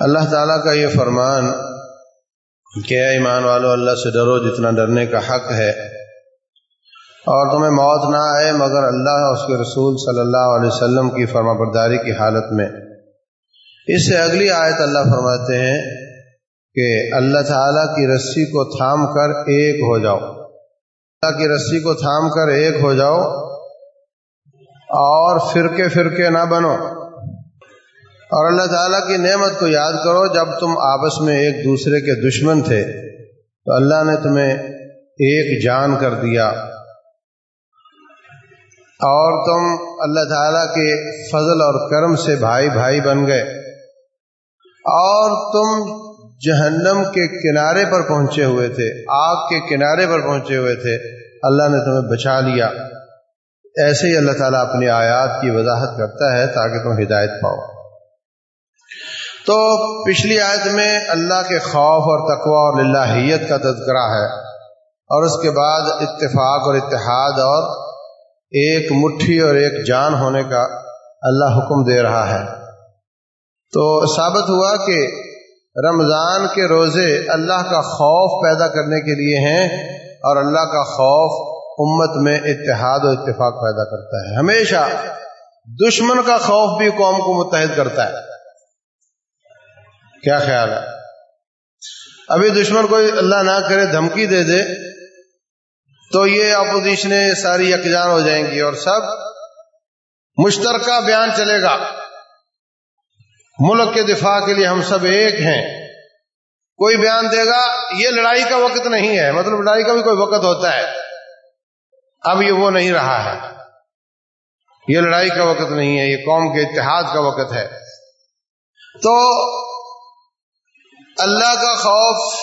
اللہ تعالیٰ کا یہ فرمان کہ ایمان والو، اللہ سے ڈرو، جتنا ڈرنے کا حق ہے۔ اور تمہیں موت نہ آئے، مگر اللہ اور اس کے رسول صلی اللہ علیہ وسلم کی فرما برداری کی حالت میں۔ اس سے اگلی آیت اللہ فرماتے ہیں کہ اللہ تعالیٰ کی رسی کو تھام کر ایک ہو جاؤ۔ اللہ کی رسی کو تھام کر ایک ہو جاؤ اور فرقے فرقے نہ بنو۔ اور اللہ تعالیٰ کی نعمت کو یاد کرو، جب تم آپس میں ایک دوسرے کے دشمن تھے، تو اللہ نے تمہیں ایک جان کر دیا۔ اور تم اللہ تعالیٰ کے فضل اور کرم سے بھائی بھائی بن گئے۔ اور تم جہنم کے کنارے پر پہنچے ہوئے تھے، آگ کے کنارے پر پہنچے ہوئے تھے۔ اللہ نے تمہیں بچا لیا۔ ایسے ہی اللہ تعالیٰ اپنی آیات کی وضاحت کرتا ہے تاکہ تم ہدایت پاؤ۔ تو پچھلی آیت میں اللہ کے خوف اور تقوی اور اللہیت کا تذکرہ ہے اور اس کے بعد اتفاق اور اتحاد اور ایک مٹھی اور ایک جان ہونے کا اللہ حکم دے رہا ہے۔ تو ثابت ہوا کہ رمضان کے روزے اللہ کا خوف پیدا کرنے کے لیے ہیں اور اللہ کا خوف امت میں اتحاد و اتفاق پیدا کرتا ہے۔ ہمیشہ دشمن کا خوف بھی قوم کو متحد کرتا ہے۔ کیا خیال ہے؟ ابھی دشمن کو اللہ نہ کرے، دھمکی دے دے، تو یہ اپوزیشنیں ساری یکجان ہو جائیں گی اور سب مشترکہ بیان چلے گا۔ ملک کے دفاع کے لیے ہم سب ایک ہیں۔ کوئی بیان دے گا، یہ لڑائی کا وقت نہیں ہے۔ مطلب لڑائی کا بھی کوئی وقت ہوتا ہے۔ اب یہ وہ نہیں رہا ہے۔ یہ لڑائی کا وقت نہیں ہے، یہ قوم کے اتحاد کا وقت ہے۔ تو اللہ کا خوف،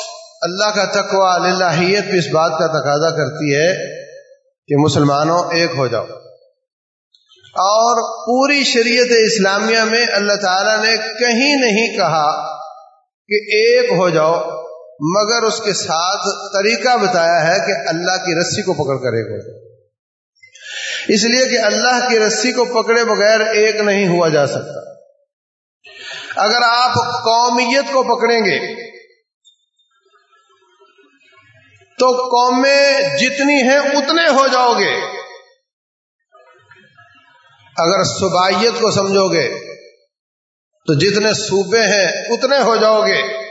اللہ کا تقوی اللہیت بھی اس بات کا تقاضا کرتی ہے کہ مسلمانوں ایک ہو جاؤ۔ اور پوری شریعت اسلامیہ میں اللہ تعالی نے کہیں نہیں کہا کہ ایک ہو جاؤ، مگر اس کے ساتھ طریقہ بتایا ہے کہ اللہ کی رسی کو پکڑ کر ایک ہو جاؤ۔ اس لیے کہ اللہ کی رسی کو پکڑے بغیر ایک نہیں ہوا جا سکتا۔ اگر آپ قومیت کو پکڑیں گے، تو قومیں جتنی ہیں اتنے ہو جاؤ گے۔ اگر صوبائیت کو سمجھو گے، تو جتنے صوبے ہیں اتنے ہو جاؤ گے۔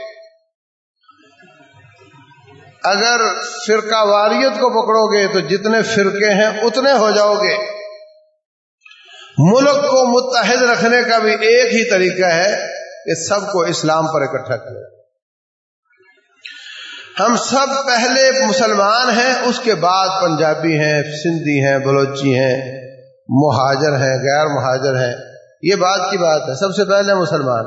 اگر فرقہ واریت کو پکڑو گے، تو جتنے فرقے ہیں اتنے ہو جاؤ گے۔ ملک کو متحد رکھنے کا بھی ایک ہی طریقہ ہے۔ کہ سب کو اسلام پر اکٹھا کرے۔ ہم سب پہلے مسلمان ہیں، اس کے بعد پنجابی ہیں، سندھی ہیں، بلوچی ہیں، مہاجر ہیں، غیر مہاجر ہیں۔ یہ بات کی بات ہے، سب سے پہلے مسلمان۔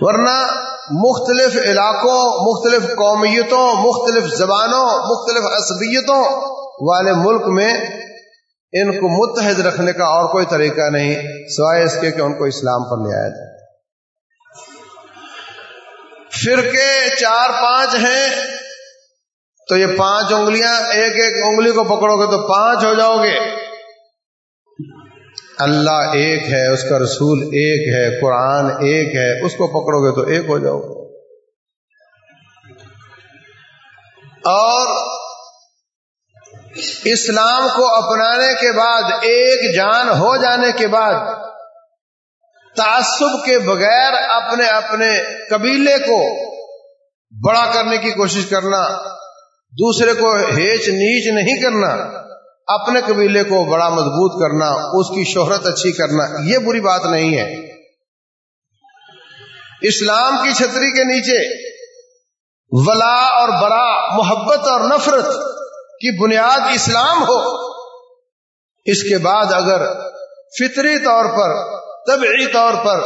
ورنہ مختلف علاقوں، مختلف قومیتوں، مختلف زبانوں، مختلف عصبیتوں والے ملک میں ان کو متحد رکھنے کا اور کوئی طریقہ نہیں، سوائے اس کے کہ ان کو اسلام پر لے آیا جائے فرقے چار پانچ ہیں، تو یہ پانچ انگلیاں ایک ایک انگلی کو پکڑو گے تو پانچ ہو جاؤ گے۔ اللہ ایک ہے، اس کا رسول ایک ہے، قرآن ایک ہے، اس کو پکڑو گے تو ایک ہو جاؤ۔ گے اور اسلام کو اپنانے کے بعد، ایک جان ہو جانے کے بعد تعصب کے بغیر اپنے اپنے قبیلے کو بڑا کرنے کی کوشش کرنا، دوسرے کو ہیچ نیچ نہیں کرنا، اپنے قبیلے کو بڑا مضبوط کرنا، اس کی شہرت اچھی کرنا، یہ بری بات نہیں ہے۔ اسلام کی چھتری کے نیچے ولا اور برا، محبت اور نفرت کی بنیاد اسلام ہو۔ اس کے بعد اگر فطری طور پر طبعی طور پر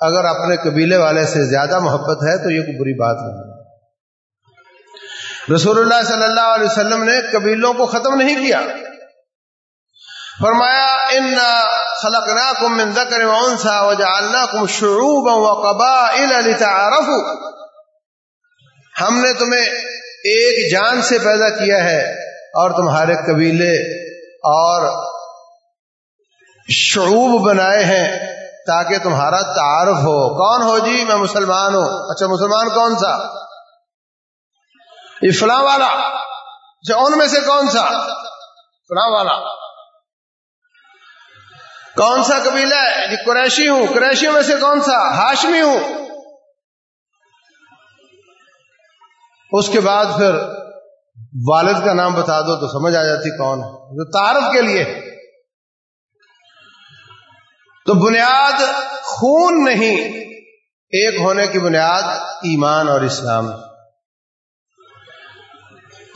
اگر اپنے قبیلے والے سے زیادہ محبت ہے تو یہ کوئی بری بات نہیں۔ رسول اللہ صلی اللہ علیہ وسلم نے قبیلوں کو ختم نہیں کیا۔ فرمایا ان خلقناکم من ذکر و انسا وجعلناکم شعوبا وقبائل لتعارفوا ہم نے تمہیں ایک جان سے پیدا کیا ہے اور تمہارے قبیلے اور شعوب بنائے ہیں تاکہ تمہارا تعارف ہو۔ کون ہو جی؟ میں مسلمان ہوں۔ اچھا مسلمان کون سا؟ یہ فلاں والا۔ اچھا ان میں سے کون سا؟ فلاں والا۔ کون سا قبیلہ ہے؟ جی قریشی ہوں۔ قریشیوں میں سے کون سا؟ ہاشمی ہوں۔ اس کے بعد پھر والد کا نام بتا دو تو سمجھ آ جاتی کون ہے۔ جو تعارف کے لیے۔ تو بنیاد خون نہیں، ایک ہونے کی بنیاد ایمان اور اسلام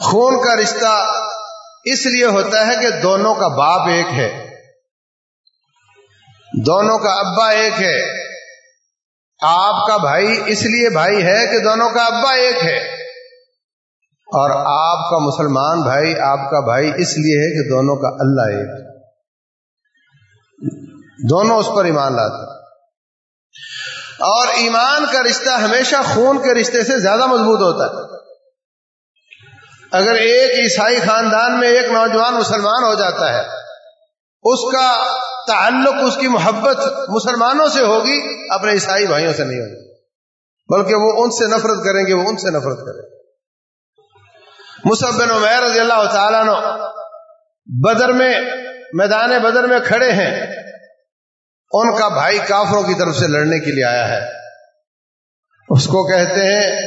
خون کا رشتہ اس لیے ہوتا ہے کہ دونوں کا باپ ایک ہے۔ دونوں کا ابا ایک ہے۔ آپ کا بھائی اس لیے بھائی ہے کہ دونوں کا ابا ایک ہے۔ اور آپ کا مسلمان بھائی، آپ کا بھائی اس لیے ہے کہ دونوں کا اللہ ایک دونوں اس پر ایمان لاتے اور ایمان کا رشتہ ہمیشہ خون کے رشتے سے زیادہ مضبوط ہوتا ہے۔ اگر ایک عیسائی خاندان میں ایک نوجوان مسلمان ہو جاتا ہے، اس کا تعلق اس کی محبت مسلمانوں سے ہوگی، اپنے عیسائی بھائیوں سے نہیں ہوگی۔ بلکہ وہ ان سے نفرت کریں گے، وہ ان سے نفرت کریں گے۔ بن عمیر رضی اللہ تعالیٰ نو بدر میں، میدان بدر میں کھڑے ہیں۔ ان کا بھائی کافروں کی طرف سے لڑنے کے لیے آیا ہے۔ اس کو کہتے ہیں،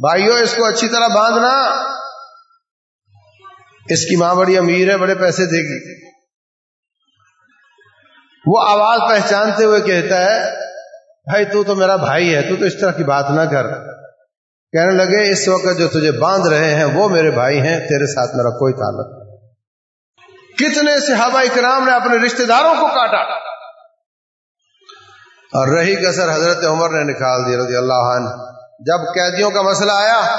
بھائیو، اس کو اچھی طرح باندھنا۔ اس کی ماں بڑی امیر ہے، بڑے پیسے دے گی۔ وہ آواز پہچانتے ہوئے کہتا ہے، بھائی، تو تو میرا بھائی ہے، تو تو اس طرح کی بات نہ کر۔ کہنے لگے، اس وقت جو تجھے باندھ رہے ہیں، وہ میرے بھائی ہیں، تیرے ساتھ میرا کوئی تعلق نہیں۔ کتنے صحابہ اکرام نے اپنے رشتہ داروں کو کاٹا۔ اور رہی کسر حضرت عمر نے نکال دی رضی اللہ عنہ۔ جب قیدیوں کا مسئلہ آیا،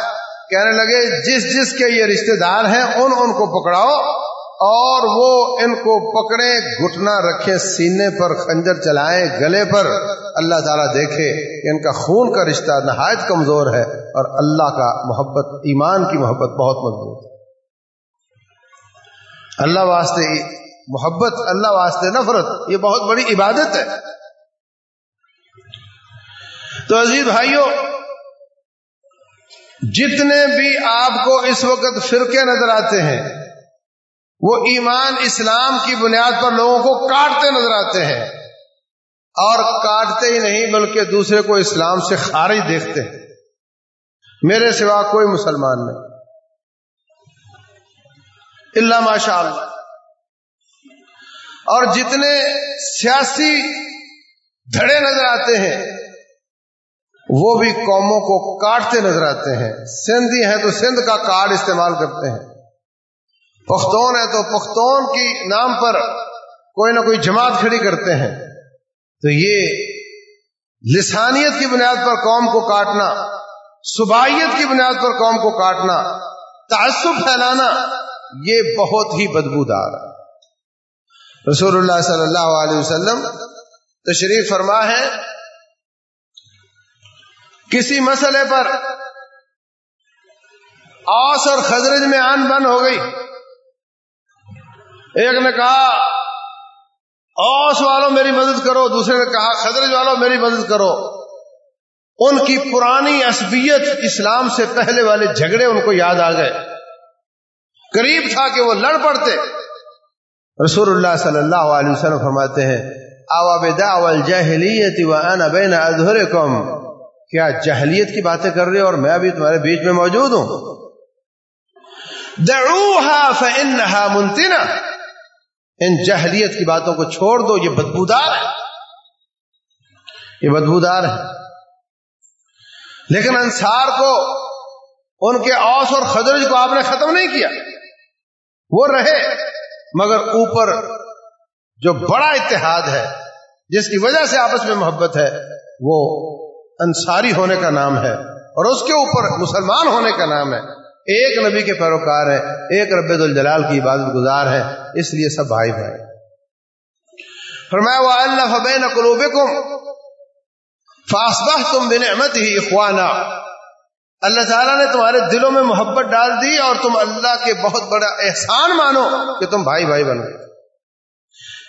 کہنے لگے، جس جس کے یہ رشتہ دار ہیں، ان ان کو پکڑاؤ۔ اور وہ ان کو پکڑے، گھٹنا رکھے، سینے پر خنجر چلائیں، گلے پر۔ اللہ تعالیٰ دیکھے کہ ان کا خون کا رشتہ نہایت کمزور ہے اور اللہ کا محبت، ایمان کی محبت بہت مضبوط ہے۔ اللہ واسطے محبت، اللہ واسطے نفرت، یہ بہت بڑی عبادت ہے۔ تو عزیز بھائیوں جتنے بھی آپ کو اس وقت فرقے نظر آتے ہیں، وہ ایمان اسلام کی بنیاد پر لوگوں کو کاٹتے نظر آتے ہیں۔ اور کاٹتے ہی نہیں، بلکہ دوسرے کو اسلام سے خارج دیکھتے ہیں۔ میرے سوا کوئی مسلمان نہیں۔ اللہ ماشاء اللہ اور جتنے سیاسی دھڑے نظر آتے ہیں وہ بھی قوموں کو کاٹتے نظر آتے ہیں۔ سندھی ہیں تو سندھ کا کارڈ استعمال کرتے ہیں۔ پختون ہے تو پختون کی نام پر کوئی نہ کوئی جماعت کھڑی کرتے ہیں۔ تو یہ لسانیت کی بنیاد پر قوم کو کاٹنا، صبائیت کی بنیاد پر قوم کو کاٹنا، تعصب پھیلانا، یہ بہت ہی بدبودار ہے۔ رسول اللہ صلی اللہ علیہ وسلم تشریف فرما ہے کسی مسئلے پر آس اور خزرج میں آن بن ہو گئی۔ ایک نے کہا اوس والوں میری مدد کرو، دوسرے نے کہا خدرج والوں میری مدد کرو۔ ان کی پرانی عصبیت اسلام سے پہلے والے جھگڑے ان کو یاد آ گئے۔ قریب تھا کہ وہ لڑ پڑتے۔ رسول اللہ صلی اللہ علیہ وسلم فرماتے ہیں جہلیت بین ادھر کیا جہلیت کی باتیں کر رہے اور میں ابھی تمہارے بیچ میں موجود ہوں؟ دعوها منتنا ان جہلیت کی باتوں کو چھوڑ دو، یہ بدبودار ہے۔ یہ بدبودار ہے۔ لیکن انصار کو، ان کے اوس اور خدرج کو آپ نے ختم نہیں کیا۔ وہ رہے، مگر اوپر جو بڑا اتحاد ہے، جس کی وجہ سے آپس میں محبت ہے، وہ انصاری ہونے کا نام ہے اور اس کے اوپر مسلمان ہونے کا نام ہے۔ ایک نبی کے پیروکار ہے ایک رب الجلال کی عبادت گزار ہے اس لیے سب بھائی بھائی فرمایا اللہ فبین قلوب فاسبہ تم بنعمت ہی اخوانا اللہ تعالیٰ نے تمہارے دلوں میں محبت ڈال دی اور تم اللہ کے بہت بڑا احسان مانو کہ تم بھائی بھائی بن گئے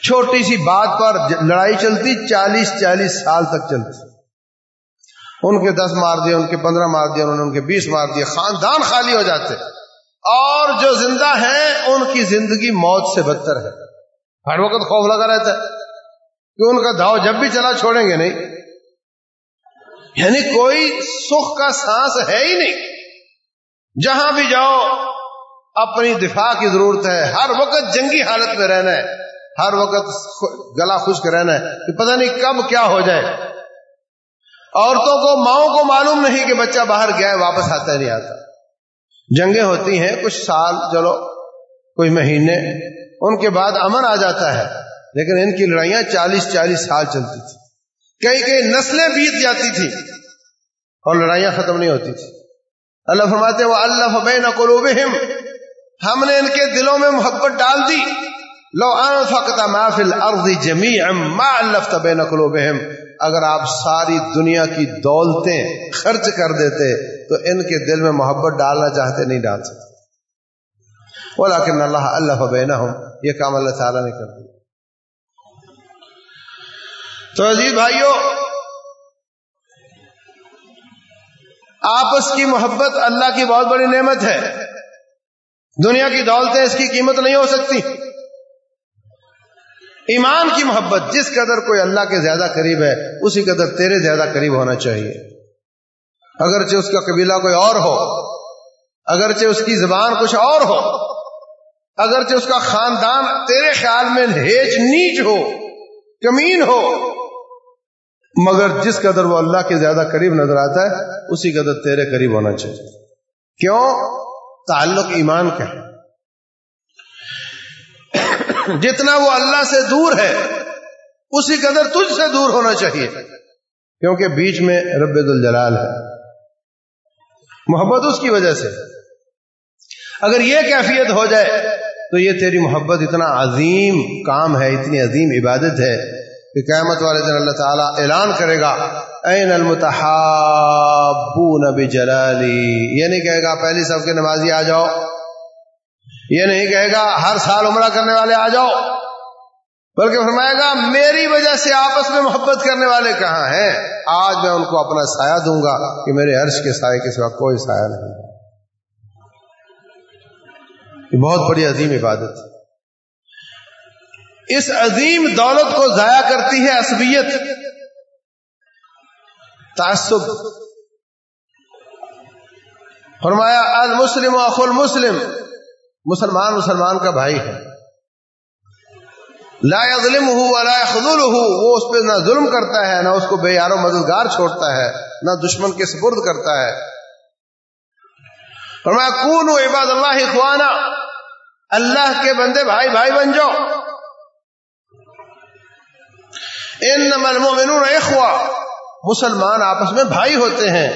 چھوٹی سی بات پر لڑائی چلتی، چالیس چالیس سال تک چلتی۔ ان کے دس مار دیے، ان کے پندرہ مار دیے، انہوں نے ان کے بیس مار دیے، خاندان خالی ہو جاتے۔ اور جو زندہ ہیں، ان کی زندگی موت سے بدتر ہے۔ ہر وقت خوف لگا رہتا ہے۔ کہ ان کا دھاؤ جب بھی چلا، چھوڑیں گے نہیں۔ یعنی کوئی سکھ کا سانس ہے ہی نہیں۔ جہاں بھی جاؤ، اپنی دفاع کی ضرورت ہے۔ ہر وقت جنگی حالت میں رہنا ہے۔ ہر وقت گلا خشک رہنا ہے۔ کہ پتہ نہیں کب کیا ہو جائے۔ عورتوں کو، ماؤں کو معلوم نہیں کہ بچہ باہر گیا ہے، واپس آتا نہیں آتا۔ جنگیں ہوتی ہیں کچھ سال، چلو کچھ مہینے، ان کے بعد امن آ جاتا ہے۔ لیکن ان کی لڑائیاں چالیس چالیس سال چلتی تھی کئی کئی نسلیں بیت جاتی تھی اور لڑائیاں ختم نہیں ہوتی تھی اللہ فرماتے وہ اللہ بین قلوبہم ہم نے ان کے دلوں میں محبت ڈال دی۔ لو انفقت ما فی الارض جميعا ما الفت بین قلوبہم، اگر آپ ساری دنیا کی دولتیں خرچ کر دیتے، تو ان کے دل میں محبت ڈالنا چاہتے، نہیں ڈال سکتے۔ ولیکن اللہ اللہ بینہم، یہ کام اللہ تعالیٰ نے کر دیا۔ تو عزیز بھائیوں آپس کی محبت اللہ کی بہت بڑی نعمت ہے۔ دنیا کی دولتیں اس کی قیمت نہیں ہو سکتی۔ ایمان کی محبت جس قدر کوئی اللہ کے زیادہ قریب ہے، اسی قدر تیرے زیادہ قریب ہونا چاہیے۔ اگرچہ اس کا قبیلہ کوئی اور ہو، اگرچہ اس کی زبان کچھ اور ہو، اگرچہ اس کا خاندان تیرے خیال میں ہیچ نیچ ہو، کمین ہو، مگر جس قدر وہ اللہ کے زیادہ قریب نظر آتا ہے، اسی قدر تیرے قریب ہونا چاہیے۔ کیوں؟ تعلق ایمان کا ہے۔ جتنا وہ اللہ سے دور ہے، اسی قدر تجھ سے دور ہونا چاہیے۔ کیونکہ بیچ میں رب الجلال ہے۔ محبت اس کی وجہ سے۔ اگر یہ کیفیت ہو جائے، تو یہ تیری محبت اتنا عظیم کام ہے، اتنی عظیم عبادت ہے کہ قیامت والے دن اللہ تعالیٰ اعلان کرے گا، این المتحابون بجلالی یہ نہیں کہے گا، پہلی سب کے نمازی آ جاؤ یہ نہیں کہے گا ہر سال عمرہ کرنے والے آ جاؤ، بلکہ فرمائے گا میری وجہ سے آپس میں محبت کرنے والے کہاں ہیں؟ آج میں ان کو اپنا سایہ دوں گا کہ میرے عرش کے سائے کے سوا کوئی سایہ نہیں۔ یہ بہت بڑی عظیم عبادت۔ اس عظیم دولت کو ضائع کرتی ہے عصبیت۔ تعصب۔ فرمایا، المسلم اخو المسلم۔ مسلمان مسلمان کا بھائی ہے۔ لا ظلم ہو لا خدول ہو وہ اس پہ نہ ظلم کرتا ہے، نہ اس کو بے یارو مددگار چھوڑتا ہے، نہ دشمن کے سپرد کرتا ہے۔ اور میں کون عباد اللہ خوانا اللہ کے بندے بھائی بھائی بن جاؤ۔ ان نمل اخوا مسلمان آپس میں بھائی ہوتے ہیں۔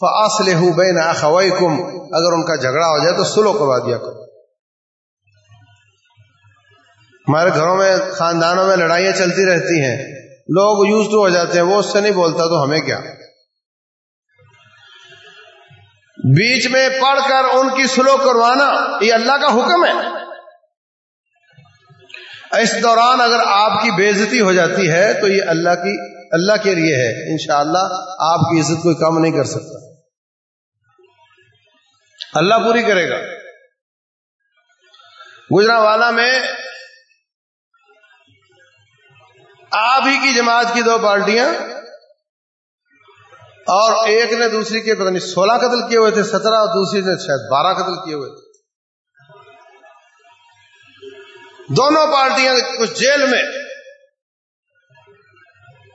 فاصل ہوں بے اگر ان کا جھگڑا ہو جائے تو سلو کروا دیا کرو۔ ہمارے گھروں میں، خاندانوں میں لڑائیاں چلتی رہتی ہیں۔ لوگ یوز ٹو ہو جاتے ہیں، وہ اس سے نہیں بولتا تو ہمیں کیا؟ بیچ میں پڑھ کر ان کی سلو کروانا، یہ اللہ کا حکم ہے۔ اس دوران اگر آپ کی بےزتی ہو جاتی ہے تو یہ اللہ کی، اللہ کے لیے ہے۔ انشاءاللہ اللہ آپ کی عزت کوئی کم نہیں کر سکتا۔ اللہ پوری کرے گا۔ گجرا والا میں آپ ہی کی جماعت کی دو پارٹیاں اور ایک نے دوسری کے پتہ نہیں سولہ قتل کیے ہوئے تھے، سترہ، اور دوسری نے شاید بارہ قتل کیے ہوئے تھے۔ دونوں پارٹیاں کچھ جیل میں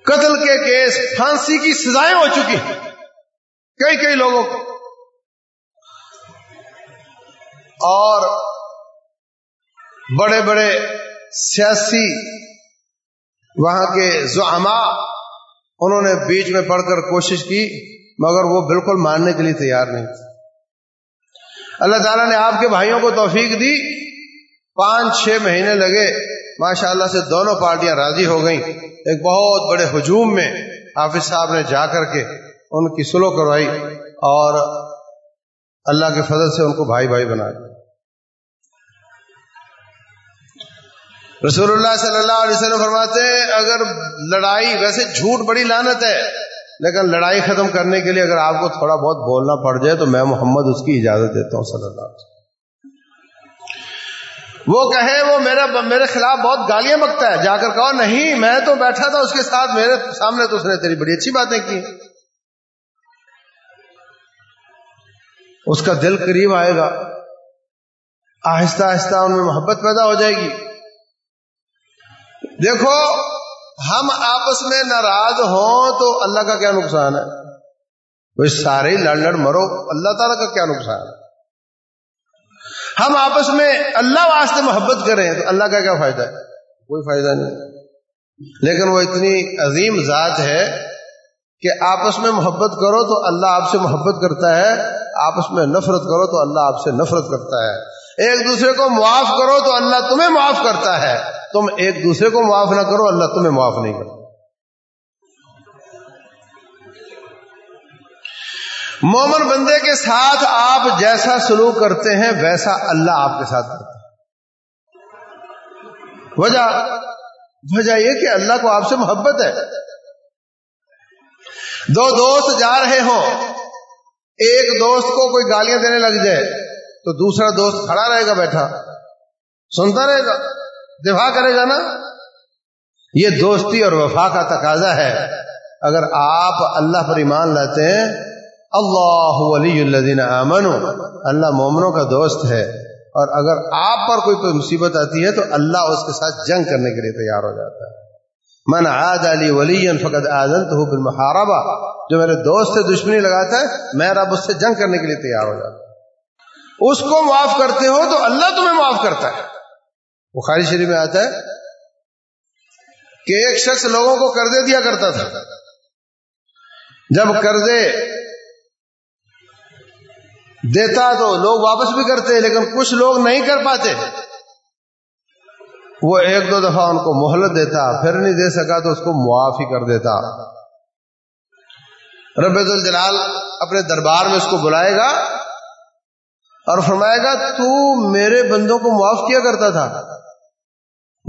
قتل کے کیس پھانسی کی سزائیں ہو چکی ہیں۔ کئی کئی لوگوں کو۔ اور بڑے بڑے سیاسی وہاں کے زعما انہوں نے بیچ میں پڑھ کر کوشش کی، مگر وہ بالکل ماننے کے لیے تیار نہیں تھے۔ اللہ تعالیٰ نے آپ کے بھائیوں کو توفیق دی۔ پانچ چھ مہینے لگے ماشاء اللہ سے دونوں پارٹیاں راضی ہو گئیں۔ ایک بہت بڑے ہجوم میں حافظ صاحب نے جا کر کے ان کی سلو کروائی اور اللہ کے فضل سے ان کو بھائی بھائی بنا رسول اللہ صلی اللہ علیہ وسلم فرماتے ہیں، اگر لڑائی، ویسے جھوٹ بڑی لانت ہے، لیکن لڑائی ختم کرنے کے لیے اگر آپ کو تھوڑا بہت بولنا پڑ جائے تو میں محمد اس کی اجازت دیتا ہوں صلی اللہ علیہ وسلم۔ وہ کہے، وہ میرا، میرے خلاف بہت گالیاں بکتا ہے۔ جا کر کہو نہیں، میں تو بیٹھا تھا، اس کے ساتھ میرے سامنے تو اس نے تیری بڑی اچھی باتیں کی۔ اس کا دل قریب آئے گا۔ آہستہ آہستہ ان میں محبت پیدا ہو جائے گی۔ دیکھو، ہم آپس میں ناراض ہوں تو اللہ کا کیا نقصان ہے؟ وہ سارے لڑ لڑ مرو، اللہ تعالیٰ کا کیا نقصان ہے؟ ہم آپس میں اللہ واسطے محبت کریں تو اللہ کا کیا فائدہ ہے؟ کوئی فائدہ نہیں۔ لیکن وہ اتنی عظیم ذات ہے کہ آپس میں محبت کرو تو اللہ آپ سے محبت کرتا ہے، آپس میں نفرت کرو تو اللہ آپ سے نفرت کرتا ہے۔ ایک دوسرے کو معاف کرو تو اللہ تمہیں معاف کرتا ہے۔ تم ایک دوسرے کو معاف نہ کرو، اللہ تمہیں معاف نہیں کرتا۔ مومن بندے کے ساتھ آپ جیسا سلوک کرتے ہیں، ویسا اللہ آپ کے ساتھ کرتا ہے۔ وجہ وجہ یہ کہ اللہ کو آپ سے محبت ہے۔ دو دوست جا رہے ہوں، ایک دوست کو کوئی گالیاں دینے لگ جائے تو دوسرا دوست کھڑا رہے گا بیٹھا، سنتا رہے گا۔ دفاع کرے گا نا؟ یہ دوستی اور وفا کا تقاضا ہے۔ اگر آپ اللہ پر ایمان لاتے ہیں، اللہ ولی الدین امن اللہ مومنوں کا دوست ہے۔ اور اگر آپ پر کوئی کوئی مصیبت آتی ہے، تو اللہ اس کے ساتھ جنگ کرنے کے لیے تیار ہو جاتا ہے۔ من عاد علی ولی فقط آزن تو بالمحاربہ۔ جو میرے دوست سے دشمنی لگاتا ہے، میں رب اس سے جنگ کرنے کے لیے تیار ہو جاتا ہوں۔ اس کو معاف کرتے ہو تو اللہ تمہیں معاف کرتا ہے۔ بخاری شریف میں آتا ہے کہ ایک شخص لوگوں کو قرضے دیا کرتا تھا۔ جب قرضے دیتا تو لوگ واپس بھی کرتے، لیکن کچھ لوگ نہیں کر پاتے۔ وہ ایک دو دفعہ ان کو مہلت دیتا، پھر نہیں دے سکا تو اس کو معاف ہی کر دیتا۔ رب الجلال اپنے دربار میں اس کو بلائے گا اور فرمائے گا، تو میرے بندوں کو معاف کیا کرتا تھا۔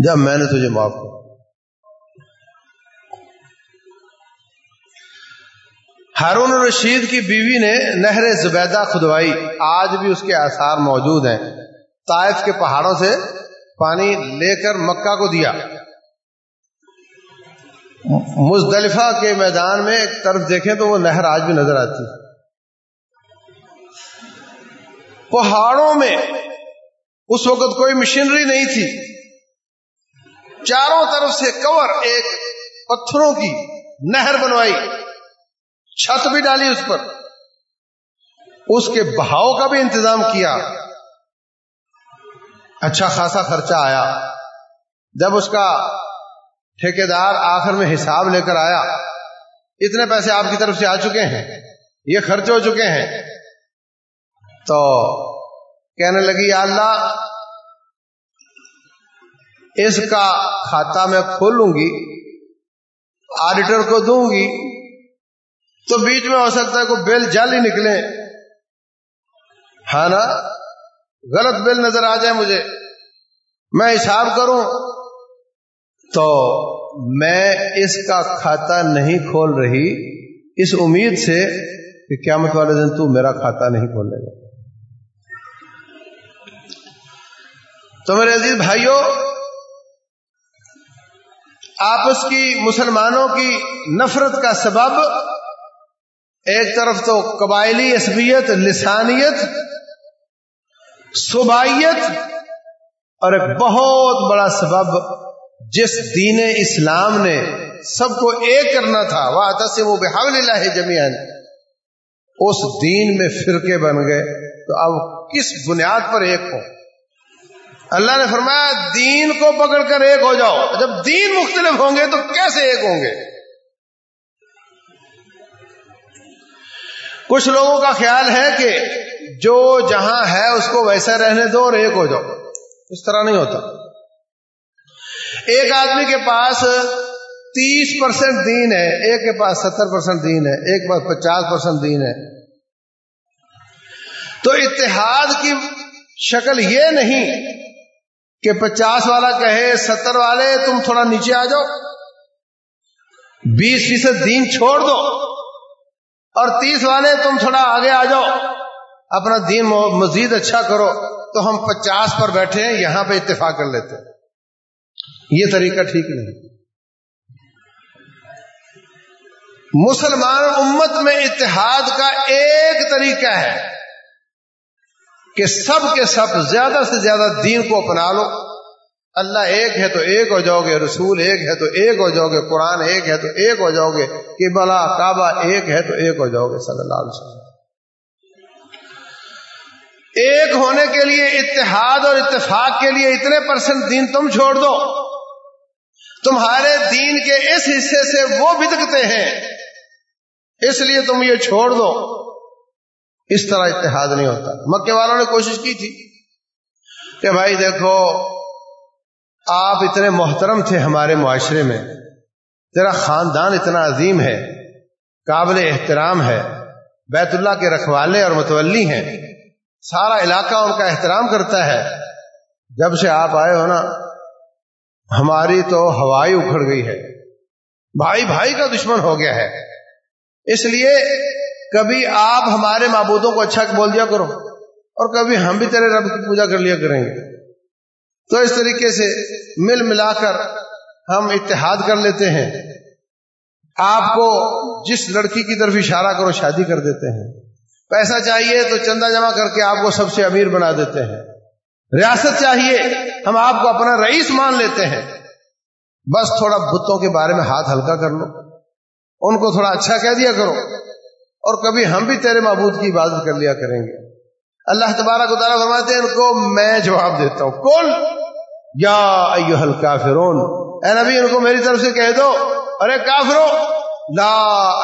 جب میں نے تجھے معاف کیا۔ ہارون الرشید کی بیوی نے نہر زبیدہ کھدوائی۔ آج بھی اس کے آثار موجود ہیں۔ طائف کے پہاڑوں سے پانی لے کر مکہ کو دیا۔ مزدلفہ کے میدان میں ایک طرف دیکھیں تو وہ نہر آج بھی نظر آتی۔ پہاڑوں میں اس وقت کوئی مشینری نہیں تھی۔ چاروں طرف سے کور ایک پتھروں کی نہر بنوائی، چھت بھی ڈالی اس پر۔ اس کے بہاؤ کا بھی انتظام کیا۔ اچھا خاصا خرچہ آیا۔ جب اس کا ٹھیکیدار آخر میں حساب لے کر آیا، اتنے پیسے آپ کی طرف سے آ چکے ہیں، یہ خرچ ہو چکے ہیں۔ تو کہنے لگی، یا اللہ اس کا کھاتا میں کھولوں گی آڈیٹر کو دوں گی، تو بیچ میں ہو سکتا ہے کوئی بل جل ہی نکلے ہاں نا؟ غلط بل نظر آ جائے مجھے۔ میں حساب کروں۔ تو میں اس کا کھاتا نہیں کھول رہی۔ اس امید سے کہ قیامت والے دن تو میرا کھاتا نہیں کھولے گا۔ تو میرے عزیز بھائیوں آپس کی مسلمانوں کی نفرت کا سبب، ایک طرف تو قبائلی عصبیت، لسانیت، صوبائیت، اور ایک بہت بڑا سبب جس دین اسلام نے سب کو ایک کرنا تھا وہ آتا سے وہ بحال اللہ جمیان اس دین میں فرقے بن گئے۔ تو اب کس بنیاد پر ایک ہو اللہ نے فرمایا، دین کو پکڑ کر ایک ہو جاؤ۔ جب دین مختلف ہوں گے تو کیسے ایک ہوں گے؟ کچھ لوگوں کا خیال ہے کہ جو جہاں ہے اس کو ویسا رہنے دو اور ایک ہو جاؤ۔ اس طرح نہیں ہوتا۔ ایک آدمی کے پاس تیس پرسینٹ دین ہے، ایک کے پاس ستر پرسینٹ دین ہے، ایک کے پاس پچاس پرسینٹ دین ہے۔ تو اتحاد کی شکل یہ نہیں کہ پچاس والا کہے، ستر والے، تم تھوڑا نیچے آ جاؤ۔ بیس فیصد دین چھوڑ دو۔ اور تیس والے، تم تھوڑا آگے آ جاؤ۔ اپنا دین مزید اچھا کرو۔ تو ہم پچاس پر بیٹھے ہیں، یہاں پہ اتفاق کر لیتے یہ طریقہ ٹھیک نہیں۔ مسلمان امت میں اتحاد کا ایک طریقہ ہے۔ کہ سب کے سب زیادہ سے زیادہ دین کو اپنا لو۔ اللہ ایک ہے تو ایک ہو جاؤ گے، رسول ایک ہے تو ایک ہو جاؤ گے، قرآن ایک ہے تو ایک ہو جاؤ گے کہ بلا کعبہ ایک ہے تو ایک ہو جاؤ گے صلی اللہ علیہ وسلم۔ ایک ہونے کے لیے اتحاد اور اتفاق کے لیے اتنے پرسنٹ دین تم چھوڑ دو۔ تمہارے دین کے اس حصے سے وہ بدکتے ہیں۔ اس لیے تم یہ چھوڑ دو۔ اس طرح اتحاد نہیں ہوتا۔ مکے والوں نے کوشش کی تھی کہ بھائی دیکھو، آپ اتنے محترم تھے ہمارے معاشرے میں، تیرا خاندان اتنا عظیم ہے، قابل احترام ہے، بیت اللہ کے رکھوالے اور متولی ہیں، سارا علاقہ ان کا احترام کرتا ہے۔ جب سے آپ آئے ہو نا، ہماری تو ہوائی اکھڑ گئی ہے۔ بھائی بھائی کا دشمن ہو گیا ہے۔ اس لیے کبھی آپ ہمارے معبودوں کو اچھا بول دیا کرو اور کبھی ہم بھی تیرے رب کی پوجا کر لیا کریں گے۔ تو اس طریقے سے مل ملا کر ہم اتحاد کر لیتے ہیں۔ آپ کو جس لڑکی کی طرف اشارہ کرو شادی کر دیتے ہیں۔ پیسہ چاہیے تو چندہ جمع کر کے آپ کو سب سے امیر بنا دیتے ہیں۔ ریاست چاہیے، ہم آپ کو اپنا رئیس مان لیتے ہیں۔ بس تھوڑا بتوں کے بارے میں ہاتھ ہلکا کر لو۔ ان کو تھوڑا اچھا کہہ دیا کرو۔ اور کبھی ہم بھی تیرے معبود کی عبادت کر لیا کریں گے۔ اللہ تبارک کو تعالیٰ فرماتے ہیں، ان کو میں جواب دیتا ہوں۔ کون یا ایوہ الکافرون، اے نبی، ان کو میری طرف سے کہہ دو۔ ارے کافرو، لا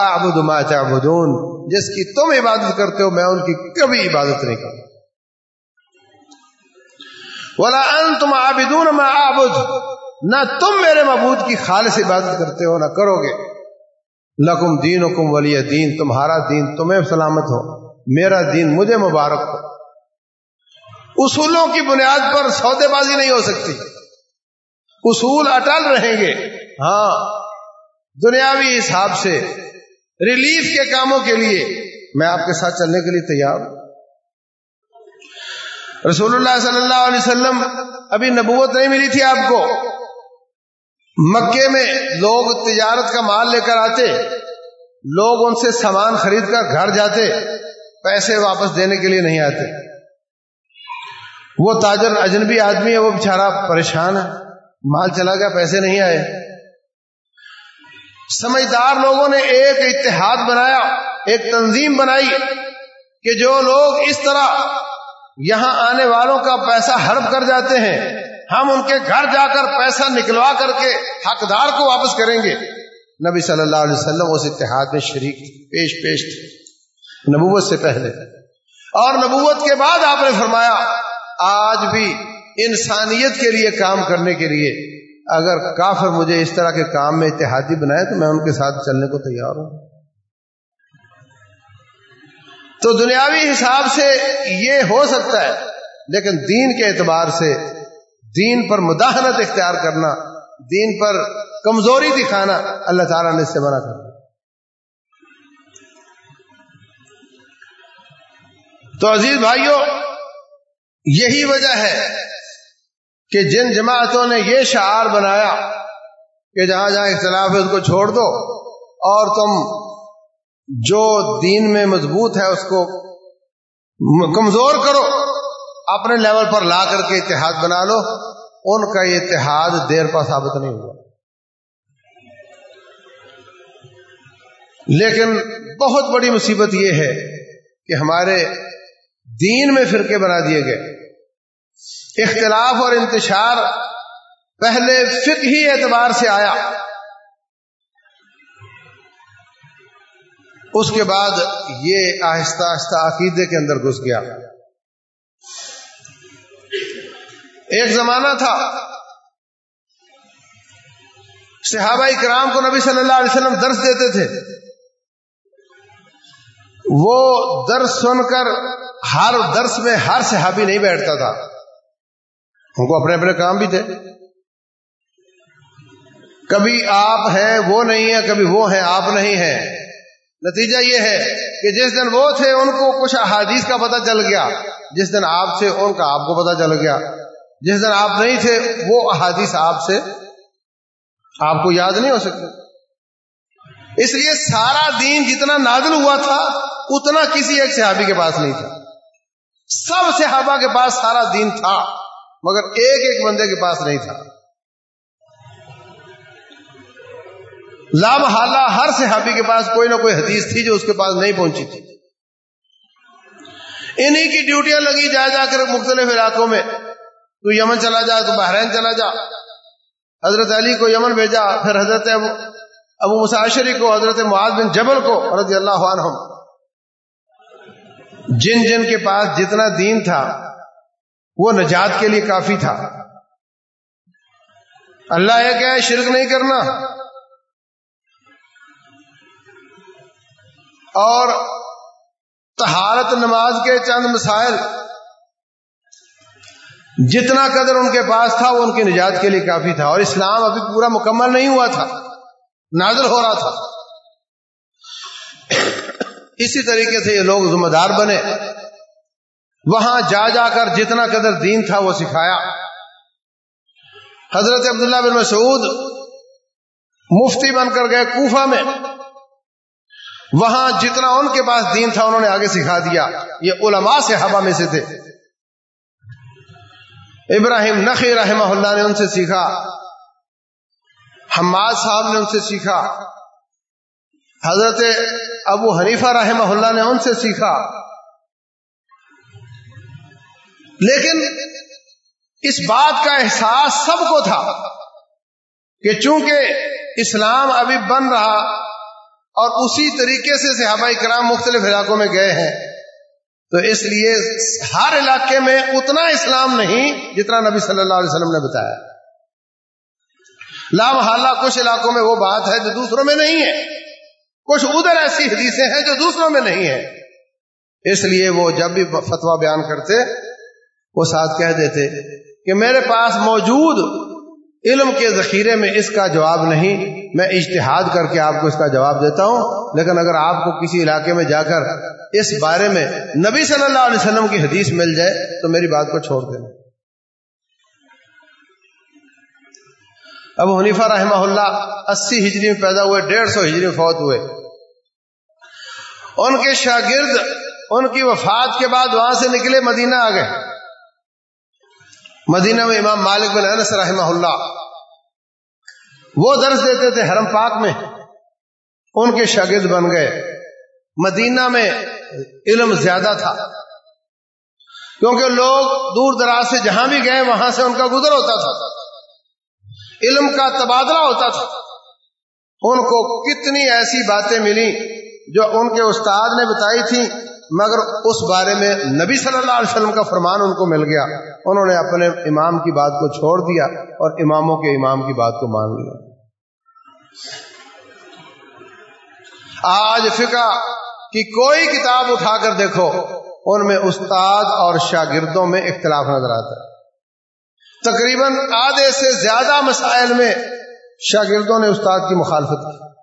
اعبد ما تعبدون، جس کی تم عبادت کرتے ہو، میں ان کی کبھی عبادت نہیں کروں۔ ولا انتم عابدون ما اعبد، نہ تم میرے معبود کی خالص عبادت کرتے ہو، نہ کرو گے۔ لکم دینکم ولی دین، تمہارا دین تمہیں سلامت ہو، میرا دین مجھے مبارک ہو۔ اصولوں کی بنیاد پر سودے بازی نہیں ہو سکتی۔ اصول اٹل رہیں گے۔ ہاں دنیاوی حساب سے ریلیف کے کاموں کے لیے میں آپ کے ساتھ چلنے کے لیے تیار ہوں۔ رسول اللہ صلی اللہ علیہ وسلم، ابھی نبوت نہیں ملی تھی آپ کو۔ مکے میں لوگ تجارت کا مال لے کر آتے، لوگ ان سے سامان خرید کر گھر جاتے، پیسے واپس دینے کے لیے نہیں آتے۔ وہ تاجر اجنبی آدمی ہے، وہ بےچارا پریشان ہے، مال چلا گیا، پیسے نہیں آئے۔ سمجھدار لوگوں نے ایک اتحاد بنایا، ایک تنظیم بنائی کہ جو لوگ اس طرح یہاں آنے والوں کا پیسہ ہڑپ کر جاتے ہیں ہم ان کے گھر جا کر پیسہ نکلوا کر کے حقدار کو واپس کریں گے۔ نبی صلی اللہ علیہ وسلم اس اتحاد میں شریک پیش پیش تھے۔ نبوت سے پہلے۔ اور نبوت کے بعد آپ نے فرمایا، آج بھی انسانیت کے لیے کام کرنے کے لیے، اگر کافر مجھے اس طرح کے کام میں اتحادی بنائے تو میں ان کے ساتھ چلنے کو تیار ہوں۔ تو دنیاوی حساب سے یہ ہو سکتا ہے، لیکن دین کے اعتبار سے دین پر مداحنت اختیار کرنا، دین پر کمزوری دکھانا اللہ تعالیٰ نے اس سے منع کر تو عزیز بھائیوں یہی وجہ ہے کہ جن جماعتوں نے یہ شعار بنایا کہ جہاں جہاں اختلاف ہے اس کو چھوڑ دو، اور تم جو دین میں مضبوط ہے اس کو کمزور کرو۔ اپنے لیول پر لا کر کے اتحاد بنا لو، ان کا یہ اتحاد دیر پر ثابت نہیں ہوا۔ لیکن بہت بڑی مصیبت یہ ہے کہ ہمارے دین میں فرقے بنا دیے گئے۔ اختلاف اور انتشار پہلے فقہی اعتبار سے آیا۔ اس کے بعد یہ آہستہ آہستہ عقیدے کے اندر گھس گیا۔ ایک زمانہ تھا، صحابہ کرام کو نبی صلی اللہ علیہ وسلم درس دیتے تھے۔ وہ درس سن کر ہر درس میں ہر صحابی نہیں بیٹھتا تھا۔ ان کو اپنے اپنے کام بھی تھے۔ کبھی آپ ہیں وہ نہیں ہے کبھی وہ ہیں آپ نہیں ہیں۔ نتیجہ یہ ہے کہ جس دن وہ تھے، ان کو کچھ احادیث کا پتہ چل گیا۔ جس دن آپ تھے، ان کا آپ کو پتہ چل گیا۔ جس دن آپ نہیں تھے، وہ احادیث آپ سے آپ کو یاد نہیں ہو سکتے۔ اس لیے سارا دین جتنا نازل ہوا تھا، اتنا کسی ایک صحابی کے پاس نہیں تھا۔ سب صحابہ کے پاس سارا دین تھا، مگر ایک ایک بندے کے پاس نہیں تھا۔ لام حالہ ہر صحابی کے پاس کوئی نہ کوئی حدیث تھی جو اس کے پاس نہیں پہنچی تھی۔ انہی کی ڈیوٹیاں لگی جا جا کر مختلف علاقوں میں۔ تو یمن چلا جا، تو بحرین چلا جا۔ حضرت علی کو یمن بھیجا، پھر حضرت ابو ابو مساشری کو، حضرت معاذ بن جبل کو رضی اللہ عنہ جن جن کے پاس جتنا دین تھا، وہ نجات کے لیے کافی تھا۔ اللہ یہ کہ شرک نہیں کرنا۔ اور تہارت نماز کے چند مسائل جتنا قدر ان کے پاس تھا، وہ ان کی نجات کے لیے کافی تھا۔ اور اسلام ابھی پورا مکمل نہیں ہوا تھا۔ نازل ہو رہا تھا۔ اسی طریقے سے یہ لوگ ذمہ دار بنے۔ وہاں جا جا کر جتنا قدر دین تھا، وہ سکھایا۔ حضرت عبداللہ بن مسعود مفتی بن کر گئے کوفہ میں۔ وہاں جتنا ان کے پاس دین تھا، انہوں نے آگے سکھا دیا۔ یہ علماء سے ہوا میں سے تھے۔ ابراہیم نقی رحمہ اللہ نے ان سے سیکھا۔ حماد صاحب نے ان سے سیکھا۔ حضرت ابو حنیفہ رحمہ اللہ نے ان سے سیکھا۔ لیکن اس بات کا احساس سب کو تھا کہ چونکہ اسلام ابھی بن رہا اور اسی طریقے سے صحابہ کرام مختلف علاقوں میں گئے ہیں تو اس لیے ہر علاقے میں اتنا اسلام نہیں جتنا نبی صلی اللہ علیہ وسلم نے بتایا۔ لام حالہ کچھ علاقوں میں وہ بات ہے جو دوسروں میں نہیں ہے۔ کچھ ادھر ایسی حدیثیں ہیں جو دوسروں میں نہیں ہے اس لیے وہ جب بھی فتوا بیان کرتے، وہ ساتھ کہہ دیتے کہ میرے پاس موجود علم کے ذخیرے میں اس کا جواب نہیں، میں اشتہاد کر کے آپ کو اس کا جواب دیتا ہوں۔ لیکن اگر آپ کو کسی علاقے میں جا کر اس بارے میں نبی صلی اللہ علیہ وسلم کی حدیث مل جائے، تو میری بات کو چھوڑ دینا۔ اب حنیفہ رحمہ اللہ اسی ہجری میں پیدا ہوئے، ڈیڑھ سو ہجری میں فوت ہوئے۔ ان کے شاگرد، ان کی وفات کے بعد وہاں سے نکلے مدینہ آ گئے مدینہ میں امام مالک بن انس رحمہ اللہ وہ درس دیتے تھے حرم پاک میں۔ ان کے شاگرد بن گئے۔ مدینہ میں علم زیادہ تھا۔ کیونکہ لوگ دور دراز سے جہاں بھی گئے، وہاں سے ان کا گزر ہوتا تھا۔ علم کا تبادلہ ہوتا تھا۔ ان کو کتنی ایسی باتیں ملی جو ان کے استاد نے بتائی تھی مگر اس بارے میں نبی صلی اللہ علیہ وسلم کا فرمان ان کو مل گیا۔ انہوں نے اپنے امام کی بات کو چھوڑ دیا اور اماموں کے امام کی بات کو مان لیا۔ آج فقہ کی کوئی کتاب اٹھا کر دیکھو، ان میں استاد اور شاگردوں میں اختلاف نظر آتا ہے۔ تقریباً آدھے سے زیادہ مسائل میں شاگردوں نے استاد کی مخالفت کی۔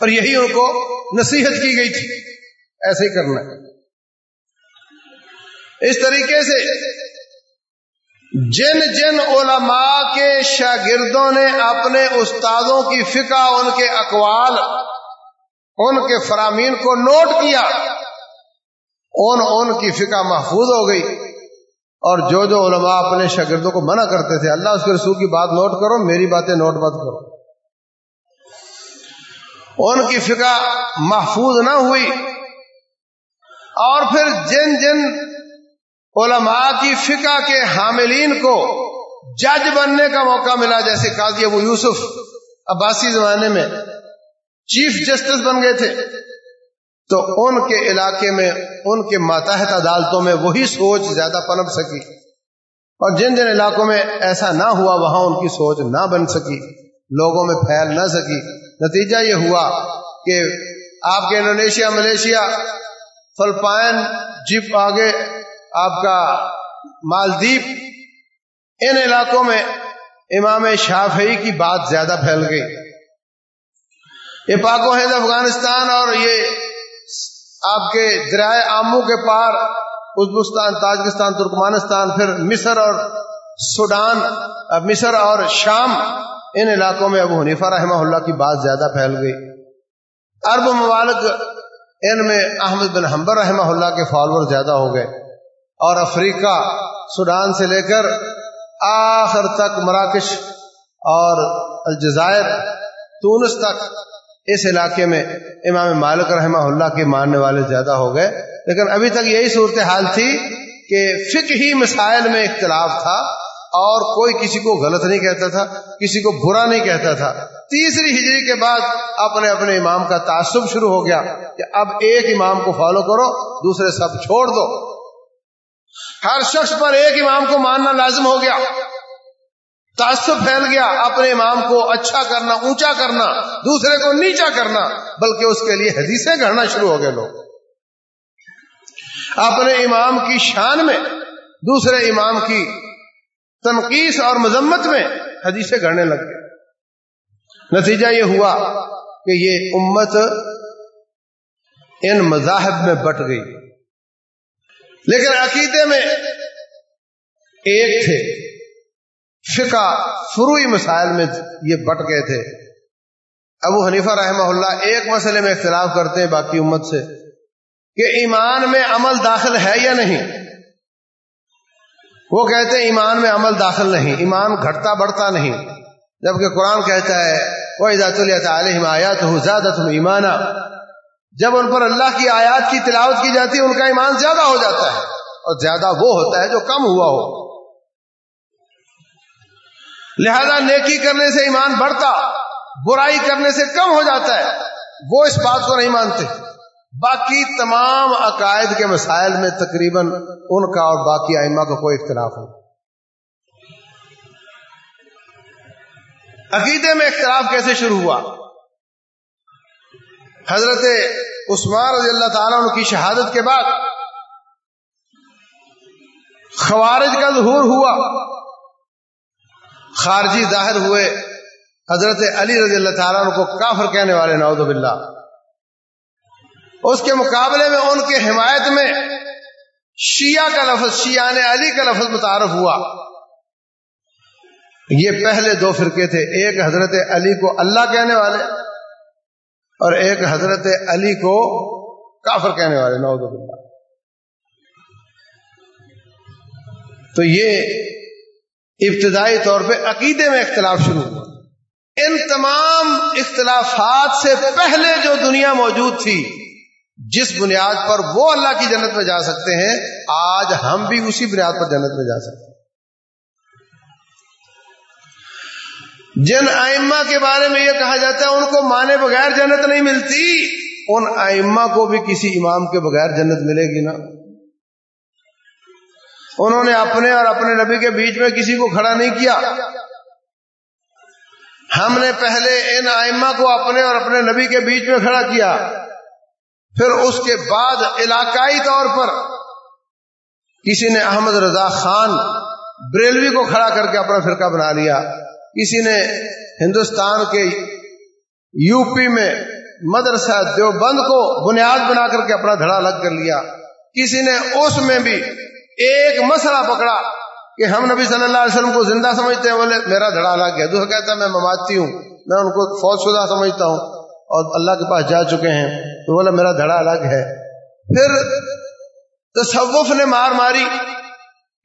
اور یہی ان کو نصیحت کی گئی تھی۔ ایسے ہی کرنا۔ اس طریقے سے جن جن علماء کے شاگردوں نے اپنے استادوں کی فقہ، ان کے اقوال، ان کے فرامین کو نوٹ کیا، ان ان کی فقہ محفوظ ہو گئی۔ اور جو جو علماء اپنے شاگردوں کو منع کرتے تھے، اللہ اس کے رسول کی بات نوٹ کرو، میری باتیں نوٹ مت کرو۔ ان کی فقہ محفوظ نہ ہوئی۔ اور پھر جن جن علماء کی فقہ کے حاملین کو جج بننے کا موقع ملا، جیسے قاضی ابو یوسف عباسی زمانے میں چیف جسٹس بن گئے تھے، تو ان کے علاقے میں، ان کے ماتحت عدالتوں میں وہی سوچ زیادہ پنپ سکی۔ اور جن جن علاقوں میں ایسا نہ ہوا، وہاں ان کی سوچ نہ بن سکی، لوگوں میں پھیل نہ سکی۔ نتیجہ یہ ہوا کہ آپ کے انڈونیشیا، ملیشیا، فلپائن جپ آگے آپ کا مالدیپ، ان علاقوں میں امام شافعی کی بات زیادہ پھیل گئی۔ یہ پاک و ہند افغانستان اور یہ آپ کے دریائے آمو کے پار ازبستان تاجکستان، ترکمانستان، پھر مصر اور سوڈان مصر اور شام ان علاقوں میں ابو حنیفہ رحمہ اللہ کی بات زیادہ پھیل گئی۔ عرب ممالک ان میں احمد بن حمبر رحمہ اللہ کے فالوور زیادہ ہو گئے اور افریقہ، سوڈان سے لے کر آخر تک مراکش اور الجزائر، تونس تک اس علاقے میں امام مالک رحمہ اللہ کے ماننے والے زیادہ ہو گئے۔ لیکن ابھی تک یہی صورتحال تھی کہ فکر ہی مسائل میں اختلاف تھا۔ اور کوئی کسی کو غلط نہیں کہتا تھا، کسی کو برا نہیں کہتا تھا۔ تیسری ہجری کے بعد اپنے اپنے امام کا تعصب شروع ہو گیا کہ اب ایک امام کو فالو کرو، دوسرے سب چھوڑ دو۔ ہر شخص پر ایک امام کو ماننا لازم ہو گیا۔ تعصب پھیل گیا، اپنے امام کو اچھا کرنا، اونچا کرنا، دوسرے کو نیچا کرنا، بلکہ اس کے لیے حدیثیں گھڑنا شروع ہو گئے لوگ۔ اپنے امام کی شان میں، دوسرے امام کی تنقید اور مذمت میں حدیثیں گھڑنے لگ گئے۔ نتیجہ یہ ہوا کہ یہ امت ان مذاہب میں بٹ گئی۔ لیکن عقیدے میں ایک تھے۔ فقہ فروئی مسائل میں یہ بٹ گئے تھے۔ ابو حنیفہ رحمہ اللہ ایک مسئلے میں اختلاف کرتے ہیں باقی امت سے کہ ایمان میں عمل داخل ہے یا نہیں۔ وہ کہتے ہیں ایمان میں عمل داخل نہیں، ایمان گھٹتا بڑھتا نہیں۔ جبکہ قرآن کہتا ہے وہ علیہم آیات ہو زیادہ تم ایمانہ جب ان پر اللہ کی آیات کی تلاوت کی جاتی ہے، ان کا ایمان زیادہ ہو جاتا ہے۔ اور زیادہ وہ ہوتا ہے جو کم ہوا ہو۔ لہذا نیکی کرنے سے ایمان بڑھتا، برائی کرنے سے کم ہو جاتا ہے۔ وہ اس بات کو نہیں مانتے۔ باقی تمام عقائد کے مسائل میں تقریباً ان کا اور باقی آئمہ کا کوئی اختلاف نہیں۔ عقیدے میں اختلاف کیسے شروع ہوا؟ حضرت عثمان رضی اللہ تعالیٰ عنہ کی شہادت کے بعد خوارج کا ظہور ہوا۔ خارجی ظاہر ہوئے۔ حضرت علی رضی اللہ تعالیٰ کو کافر کہنے والے، نعوذ باللہ۔ اس کے مقابلے میں ان کے حمایت میں شیعہ کا لفظ شیعہ نے علی کا لفظ متعارف ہوا۔ یہ پہلے دو فرقے تھے، ایک حضرت علی کو اللہ کہنے والے اور ایک حضرت علی کو کافر کہنے والے، نعوذ باللہ۔ تو یہ ابتدائی طور پہ عقیدے میں اختلاف شروع ہوا۔ ان تمام اختلافات سے پہلے جو دنیا موجود تھی جس بنیاد پر وہ اللہ کی جنت میں جا سکتے ہیں، آج ہم بھی اسی بنیاد پر جنت میں جا سکتے ہیں۔ جن آئمہ کے بارے میں یہ کہا جاتا ہے، ان کو مانے بغیر جنت نہیں ملتی۔ ان آئمہ کو بھی کسی امام کے بغیر جنت ملے گی نا۔ انہوں نے اپنے اور اپنے نبی کے بیچ میں کسی کو کھڑا نہیں کیا۔ ہم نے پہلے ان آئمہ کو اپنے اور اپنے نبی کے بیچ میں کھڑا کیا۔ پھر اس کے بعد علاقائی طور پر کسی نے احمد رضا خان بریلوی کو کھڑا کر کے اپنا فرقہ بنا لیا، کسی نے ہندوستان کے یو پی میں مدرسہ دیوبند کو بنیاد بنا کر کے اپنا دھڑا الگ کر لیا، کسی نے اس میں بھی ایک مسئلہ پکڑا کہ ہم نبی صلی اللہ علیہ وسلم کو زندہ سمجھتے ہیں، بولے، میرا دھڑا الگ ہے دوسرا کہتا ہے، میں مماتی ہوں، میں ان کو فوج شدہ سمجھتا ہوں۔ اور اللہ کے پاس جا چکے ہیں تو بولا میرا دھڑا الگ ہے۔ پھر تصوف نے مار ماری۔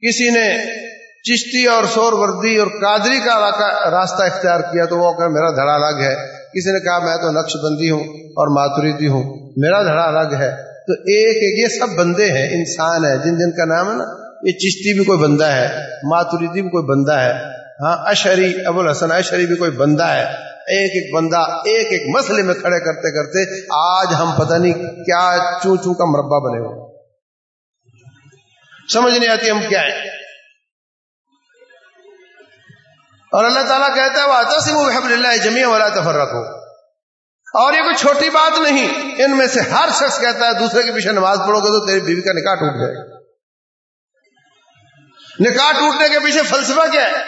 کسی نے چشتی اور سور وردی اور قادری کا راستہ اختیار کیا تو وہ کہ میرا دھڑا الگ ہے۔ کسی نے کہا میں تو نقش بندی ہوں اور ماتوریدی ہوں۔ میرا دھڑا الگ ہے۔ تو ایک ایک، یہ سب بندے ہیں، انسان ہے جن جن کا نام ہے نا، یہ چشتی بھی کوئی بندہ ہے ماتوریدی بھی کوئی بندہ ہے۔ ہاں اشری ابو الحسن اشری بھی کوئی بندہ ہے۔ ایک ایک بندہ ایک ایک مسئلے میں کھڑے کرتے کرتے آج ہم پتہ نہیں کیا چوں چوں کا مربع بنے ہو سمجھ نہیں آتی ہم کیا ہیں۔ اور اللہ تعالیٰ کہتا ہے وہ آتا وہ حب اللہ جمی والا تفر رکھو اور یہ کوئی چھوٹی بات نہیں، ان میں سے ہر شخص کہتا ہے، دوسرے کے پیچھے نماز پڑھو گے تو تیری بیوی کا نکاح ٹوٹ جائے گا۔ نکاح ٹوٹنے کے پیچھے فلسفہ کیا ہے؟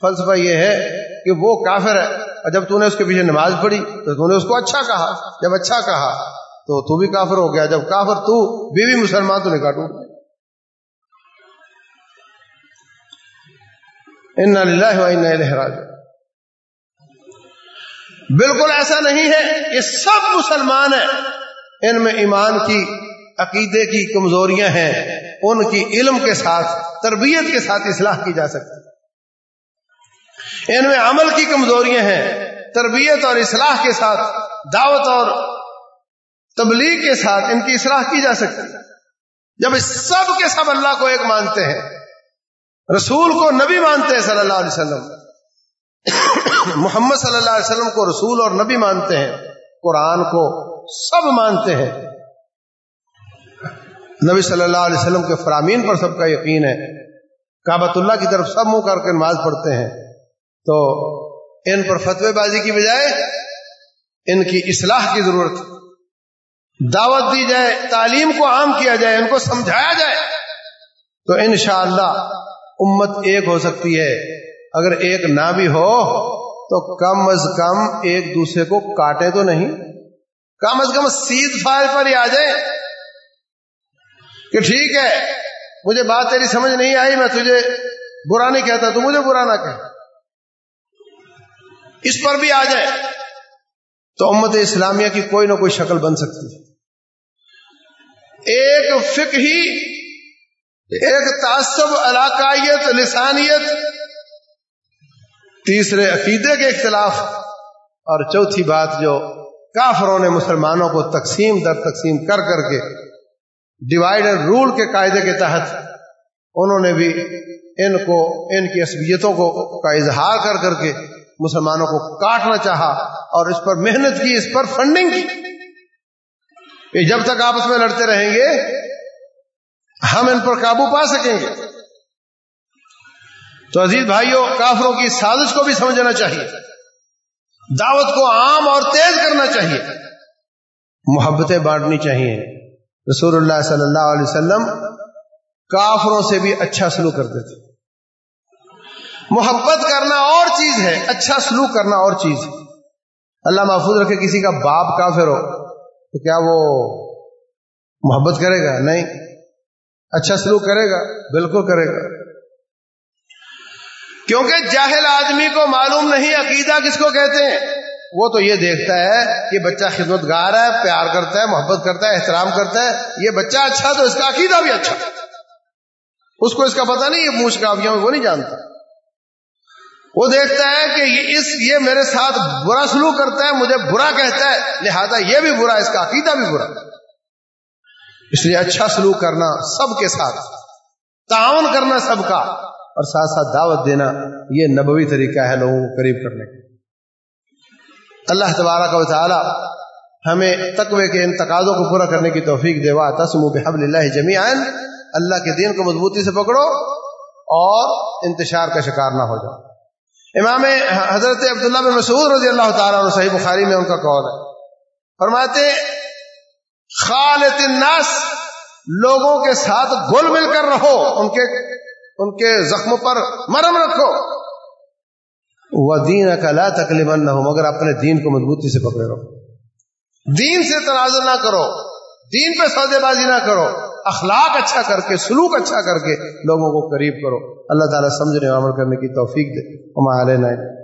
فلسفہ یہ ہے کہ وہ کافر ہے۔ اور جب تو نے اس کے پیچھے نماز پڑھی تو تو نے اس کو اچھا کہا، جب اچھا کہا تو تو بھی کافر ہو گیا، جب کافر تو بیوی مسلمان تو نکاح ٹوٹ گیا راج بالکل ایسا نہیں ہے یہ سب مسلمان ہیں۔ ان میں ایمان کی، عقیدے کی کمزوریاں ہیں۔ ان کی علم کے ساتھ، تربیت کے ساتھ اصلاح کی جا سکتی۔ ان میں عمل کی کمزوریاں ہیں۔ تربیت اور اصلاح کے ساتھ، دعوت اور تبلیغ کے ساتھ ان کی اصلاح کی جا سکتی جب اس سب کے سب اللہ کو ایک مانتے ہیں، رسول کو نبی مانتے ہیں صلی اللہ علیہ وسلم، محمد صلی اللہ علیہ وسلم کو رسول اور نبی مانتے ہیں، قرآن کو سب مانتے ہیں۔ نبی صلی اللہ علیہ وسلم کے فرامین پر سب کا یقین ہے۔ کابت اللہ کی طرف سب منہ کر کے نماز پڑھتے ہیں۔ تو ان پر فتوی بازی کی بجائے ان کی اصلاح کی ضرورت دعوت دی جائے، تعلیم کو عام کیا جائے، ان کو سمجھایا جائے، تو انشاءاللہ امت ایک ہو سکتی ہے۔ اگر ایک نہ بھی ہو، تو کم از کم ایک دوسرے کو کاٹے تو نہیں۔ کم از کم سیدھ فائل پر ہی آ جائے کہ ٹھیک ہے، مجھے بات تیری سمجھ نہیں آئی، میں تجھے برا نہیں کہتا، تو مجھے برا نہ کہ اس پر بھی آ جائے تو امت اسلامیہ کی کوئی نہ کوئی شکل بن سکتی ایک فک ہی ایک تعصب، علاقائیت، لسانیت، تیسرے عقیدے کے اختلاف، اور چوتھی بات جو کافروں نے مسلمانوں کو تقسیم در تقسیم کر کر کے ڈیوائڈ اینڈ رول کے قاعدے کے تحت انہوں نے بھی ان کو، ان کی عصبیتوں کو کا اظہار کر کر کے مسلمانوں کو کاٹنا چاہا اور اس پر محنت کی، اس پر فنڈنگ کی۔ کہ جب تک آپس میں لڑتے رہیں گے، ہم ان پر قابو پا سکیں گے۔ تو عزیز بھائیوں کافروں کی سازش کو بھی سمجھنا چاہیے۔ دعوت کو عام اور تیز کرنا چاہیے۔ محبتیں بانٹنی چاہیے۔ رسول اللہ صلی اللہ علیہ وسلم کافروں سے بھی اچھا سلوک کرتے تھے محبت کرنا اور چیز ہے اچھا سلوک کرنا اور چیز۔ ہے اللہ محفوظ رکھے کسی کا باپ کافر ہو، تو کیا وہ محبت کرے گا؟ نہیں۔ اچھا سلوک کرے گا، بالکل کرے گا۔ کیونکہ جاہل آدمی کو معلوم نہیں عقیدہ کس کو کہتے ہیں۔ وہ تو یہ دیکھتا ہے کہ بچہ خدمت گار ہے، پیار کرتا ہے، محبت کرتا ہے، احترام کرتا ہے۔ یہ بچہ اچھا تو اس کا عقیدہ بھی اچھا۔ اس کو اس کا پتہ نہیں، یہ پوچھ کافیوں وہ نہیں جانتا۔ وہ دیکھتا ہے کہ یہ اس یہ میرے ساتھ برا سلوک کرتا ہے، مجھے برا کہتا ہے۔ لہذا یہ بھی برا، اس کا عقیدہ بھی برا۔ اس لیے اچھا سلوک کرنا سب کے ساتھ، تعاون کرنا سب کا، اور ساتھ ساتھ دعوت دینا یہ نبوی طریقہ ہے لوگوں کو قریب کرنے کا۔ اللہ تبارہ کا تعالی ہمیں تقوی کے ان تقاضوں کو پورا کرنے کی توفیق دے وا تسم بحب اللہ جمی اللہ کے دین کو مضبوطی سے پکڑو اور انتشار کا شکار نہ ہو جاؤ۔ امام حضرت عبداللہ بن مسعود رضی اللہ تعالیٰ عنہ صحیح بخاری میں ان کا قول ہے۔ فرماتے خالت الناس، لوگوں کے ساتھ گل مل کر رہو، ان کے ان کے زخموں پر مرم رکھو۔ وہ دین اکلا تکلیف نہ ہو مگر اپنے دین کو مضبوطی سے پکڑے رہو۔ دین سے تنازع نہ کرو، دین پہ سودے بازی نہ کرو۔ اخلاق اچھا کر کے، سلوک اچھا کر کے لوگوں کو قریب کرو۔ اللہ تعالیٰ سمجھنے عمل کرنے کی توفیق دے۔ ہمارے نئے